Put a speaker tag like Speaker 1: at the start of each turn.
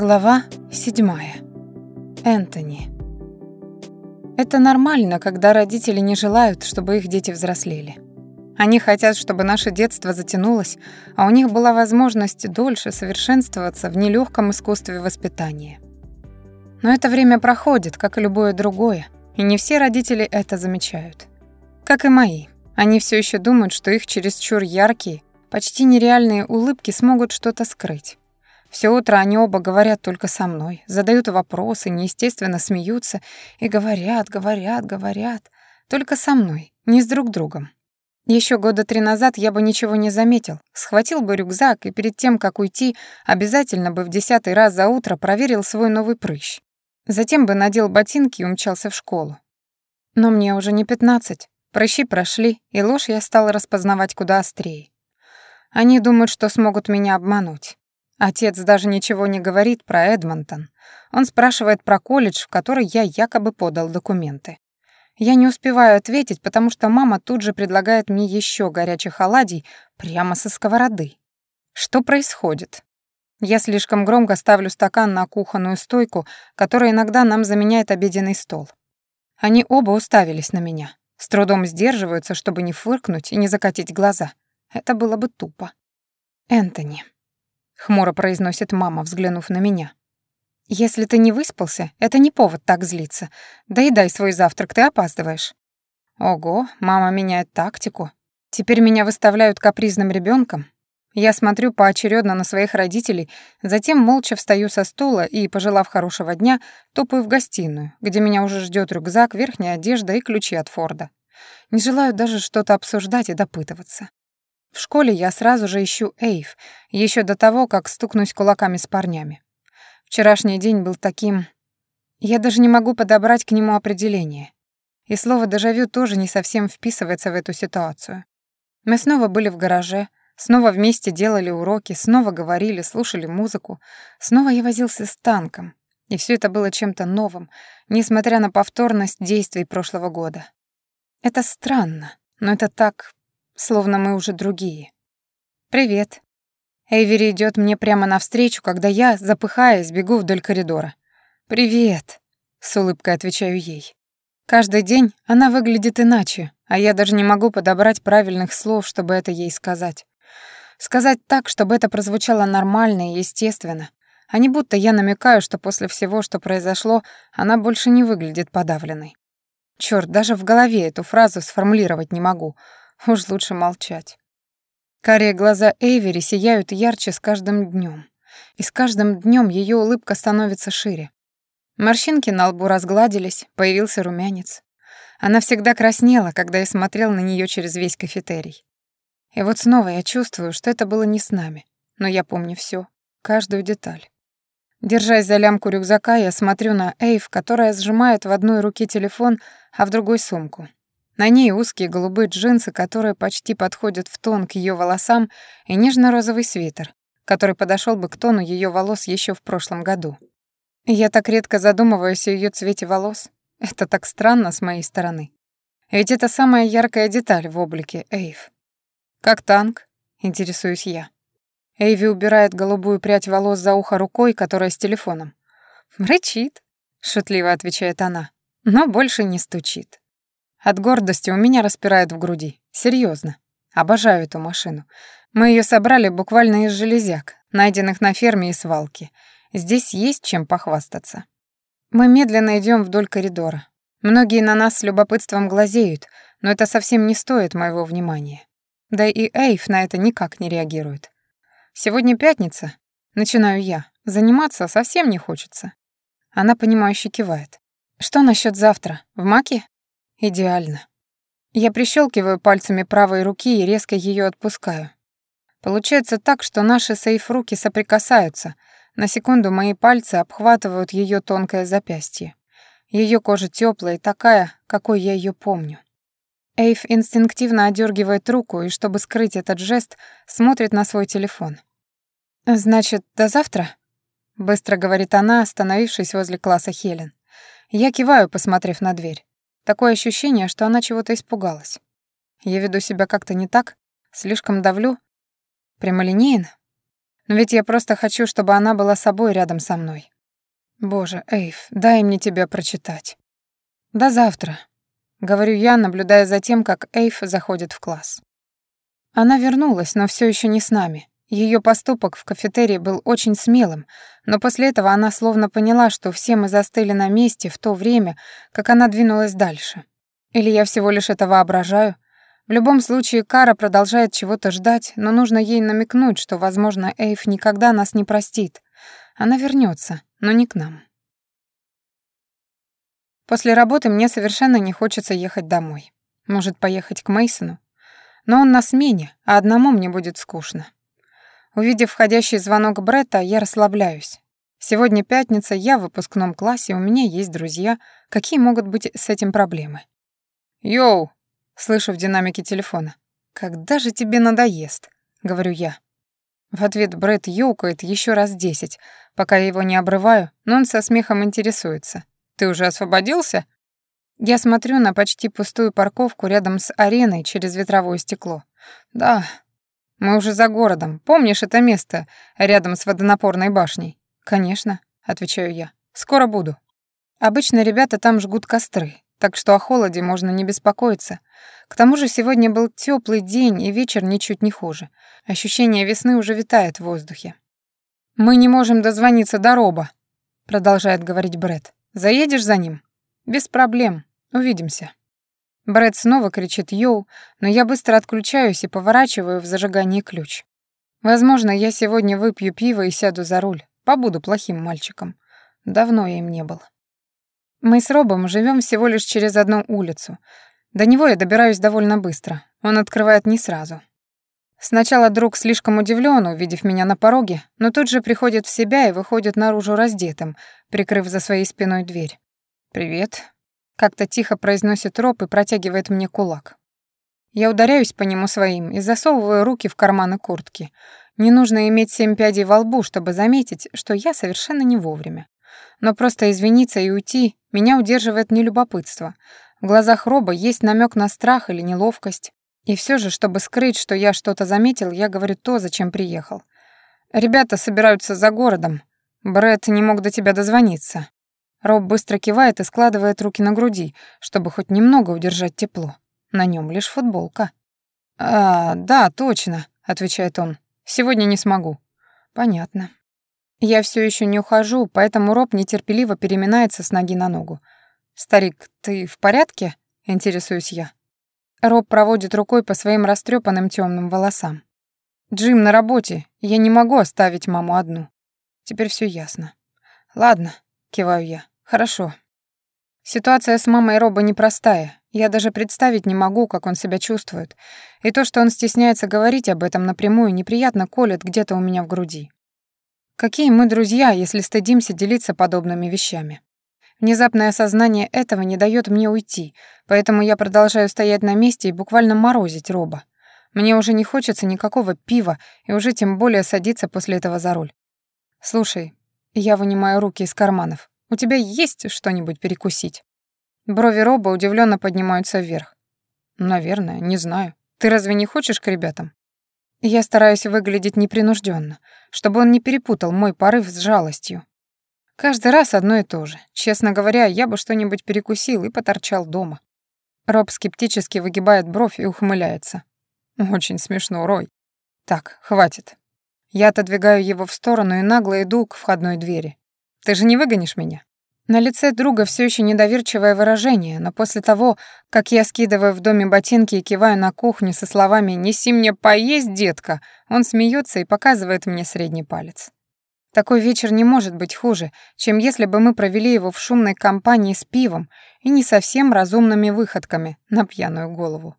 Speaker 1: Глава седьмая. Энтони. Это нормально, когда родители не желают, чтобы их дети взрослели. Они хотят, чтобы наше детство затянулось, а у них была возможность дольше совершенствоваться в нелегком искусстве воспитания. Но это время проходит, как и любое другое, и не все родители это замечают. Как и мои. Они все еще думают, что их чересчур яркие, почти нереальные улыбки смогут что-то скрыть. Все утро они оба говорят только со мной, задают вопросы, неестественно смеются и говорят, говорят, говорят. Только со мной, не с друг другом. Еще года три назад я бы ничего не заметил. Схватил бы рюкзак и перед тем, как уйти, обязательно бы в десятый раз за утро проверил свой новый прыщ. Затем бы надел ботинки и умчался в школу. Но мне уже не пятнадцать. Прыщи прошли, и ложь я стал распознавать куда острее. Они думают, что смогут меня обмануть. Отец даже ничего не говорит про Эдмонтон. Он спрашивает про колледж, в который я якобы подал документы. Я не успеваю ответить, потому что мама тут же предлагает мне еще горячих оладий прямо со сковороды. Что происходит? Я слишком громко ставлю стакан на кухонную стойку, которая иногда нам заменяет обеденный стол. Они оба уставились на меня, с трудом сдерживаются, чтобы не фыркнуть и не закатить глаза. Это было бы тупо. Энтони хмуро произносит мама, взглянув на меня. Если ты не выспался, это не повод так злиться. Да и дай свой завтрак, ты опаздываешь. Ого, мама меняет тактику. Теперь меня выставляют капризным ребенком. Я смотрю поочередно на своих родителей, затем молча встаю со стула и, пожелав хорошего дня, топаю в гостиную, где меня уже ждет рюкзак, верхняя одежда и ключи от Форда. Не желаю даже что-то обсуждать и допытываться. В школе я сразу же ищу Эйв, еще до того, как стукнусь кулаками с парнями. Вчерашний день был таким... Я даже не могу подобрать к нему определение. И слово «дежавю» тоже не совсем вписывается в эту ситуацию. Мы снова были в гараже, снова вместе делали уроки, снова говорили, слушали музыку, снова я возился с танком. И все это было чем-то новым, несмотря на повторность действий прошлого года. Это странно, но это так словно мы уже другие. «Привет». Эйвери идет мне прямо навстречу, когда я, запыхаясь, бегу вдоль коридора. «Привет», — с улыбкой отвечаю ей. Каждый день она выглядит иначе, а я даже не могу подобрать правильных слов, чтобы это ей сказать. Сказать так, чтобы это прозвучало нормально и естественно, а не будто я намекаю, что после всего, что произошло, она больше не выглядит подавленной. Чёрт, даже в голове эту фразу сформулировать не могу — Уж лучше молчать. Карие глаза Эйвери сияют ярче с каждым днем, и с каждым днем ее улыбка становится шире. Морщинки на лбу разгладились, появился румянец. Она всегда краснела, когда я смотрел на нее через весь кафетерий. И вот снова я чувствую, что это было не с нами, но я помню все, каждую деталь. Держась за лямку рюкзака, я смотрю на Эйв, которая сжимает в одной руке телефон, а в другой сумку. На ней узкие голубые джинсы, которые почти подходят в тон к ее волосам, и нежно-розовый свитер, который подошел бы к тону ее волос еще в прошлом году. Я так редко задумываюсь о ее цвете волос. Это так странно с моей стороны. Ведь это самая яркая деталь в облике Эйв. «Как танк?» — интересуюсь я. Эйви убирает голубую прядь волос за ухо рукой, которая с телефоном. «Рычит», — шутливо отвечает она, — «но больше не стучит». От гордости у меня распирает в груди. Серьезно. Обожаю эту машину. Мы ее собрали буквально из железяк, найденных на ферме и свалке. Здесь есть чем похвастаться. Мы медленно идем вдоль коридора. Многие на нас с любопытством глазеют, но это совсем не стоит моего внимания. Да и Эйв на это никак не реагирует. Сегодня пятница. Начинаю я. Заниматься совсем не хочется. Она, понимающе кивает. Что насчет завтра? В маке? Идеально. Я прищелкиваю пальцами правой руки и резко ее отпускаю. Получается так, что наши сейф-руки соприкасаются. На секунду мои пальцы обхватывают ее тонкое запястье. Ее кожа теплая такая, какой я ее помню. Эйв инстинктивно одергивает руку и, чтобы скрыть этот жест, смотрит на свой телефон. «Значит, до завтра?» — быстро говорит она, остановившись возле класса Хелен. Я киваю, посмотрев на дверь. Такое ощущение, что она чего-то испугалась. Я веду себя как-то не так, слишком давлю. Прямолинейно. Но ведь я просто хочу, чтобы она была собой рядом со мной. Боже, Эйв, дай мне тебя прочитать. До завтра, говорю я, наблюдая за тем, как Эйв заходит в класс. Она вернулась, но все еще не с нами. Ее поступок в кафетерии был очень смелым, но после этого она словно поняла, что все мы застыли на месте в то время, как она двинулась дальше. Или я всего лишь это воображаю? В любом случае, Кара продолжает чего-то ждать, но нужно ей намекнуть, что, возможно, Эйв никогда нас не простит. Она вернется, но не к нам. После работы мне совершенно не хочется ехать домой. Может, поехать к Мейсону? Но он на смене, а одному мне будет скучно. Увидев входящий звонок Бретта, я расслабляюсь. Сегодня пятница, я в выпускном классе, у меня есть друзья. Какие могут быть с этим проблемы? «Йоу!» — слышу в динамике телефона. «Когда же тебе надоест?» — говорю я. В ответ Брэд ёукает еще раз десять, пока я его не обрываю, но он со смехом интересуется. «Ты уже освободился?» Я смотрю на почти пустую парковку рядом с ареной через ветровое стекло. «Да, мы уже за городом. Помнишь это место рядом с водонапорной башней? Конечно, отвечаю я. Скоро буду. Обычно ребята там жгут костры, так что о холоде можно не беспокоиться. К тому же сегодня был теплый день, и вечер ничуть не хуже. Ощущение весны уже витает в воздухе. Мы не можем дозвониться до Роба, продолжает говорить Бред. Заедешь за ним? Без проблем. Увидимся. Брэд снова кричит «Йоу», но я быстро отключаюсь и поворачиваю в зажигании ключ. Возможно, я сегодня выпью пиво и сяду за руль. Побуду плохим мальчиком. Давно я им не был. Мы с Робом живем всего лишь через одну улицу. До него я добираюсь довольно быстро. Он открывает не сразу. Сначала друг слишком удивлен, увидев меня на пороге, но тут же приходит в себя и выходит наружу раздетым, прикрыв за своей спиной дверь. «Привет», как-то тихо произносит Роб и протягивает мне кулак. Я ударяюсь по нему своим и засовываю руки в карманы куртки. Не нужно иметь семь пядей во лбу, чтобы заметить, что я совершенно не вовремя. Но просто извиниться и уйти меня удерживает не любопытство. В глазах Роба есть намек на страх или неловкость. И все же, чтобы скрыть, что я что-то заметил, я говорю то, зачем приехал. «Ребята собираются за городом. Брэд не мог до тебя дозвониться. Роб быстро кивает и складывает руки на груди, чтобы хоть немного удержать тепло. На нем лишь футболка. «А, да, точно», — отвечает он. «Сегодня не смогу». «Понятно». Я все еще не ухожу, поэтому Роб нетерпеливо переминается с ноги на ногу. «Старик, ты в порядке?» — интересуюсь я. Роб проводит рукой по своим растрепанным темным волосам. «Джим на работе, я не могу оставить маму одну». Теперь все ясно. «Ладно», — киваю я. Хорошо. Ситуация с мамой Роба непростая. Я даже представить не могу, как он себя чувствует. И то, что он стесняется говорить об этом напрямую, неприятно колет где-то у меня в груди. Какие мы друзья, если стыдимся делиться подобными вещами? Внезапное осознание этого не дает мне уйти, поэтому я продолжаю стоять на месте и буквально морозить Роба. Мне уже не хочется никакого пива и уже тем более садиться после этого за руль. Слушай, я вынимаю руки из карманов. У тебя есть что-нибудь перекусить?» Брови Роба удивленно поднимаются вверх. «Наверное, не знаю. Ты разве не хочешь к ребятам?» Я стараюсь выглядеть непринужденно, чтобы он не перепутал мой порыв с жалостью. Каждый раз одно и то же. Честно говоря, я бы что-нибудь перекусил и поторчал дома. Роб скептически выгибает бровь и ухмыляется. Очень смешно, Рой. Так, хватит. Я отодвигаю его в сторону и нагло иду к входной двери. Ты же не выгонишь меня?» На лице друга все еще недоверчивое выражение, но после того, как я скидываю в доме ботинки и киваю на кухню со словами «Неси мне поесть, детка», он смеется и показывает мне средний палец. Такой вечер не может быть хуже, чем если бы мы провели его в шумной компании с пивом и не совсем разумными выходками на пьяную голову.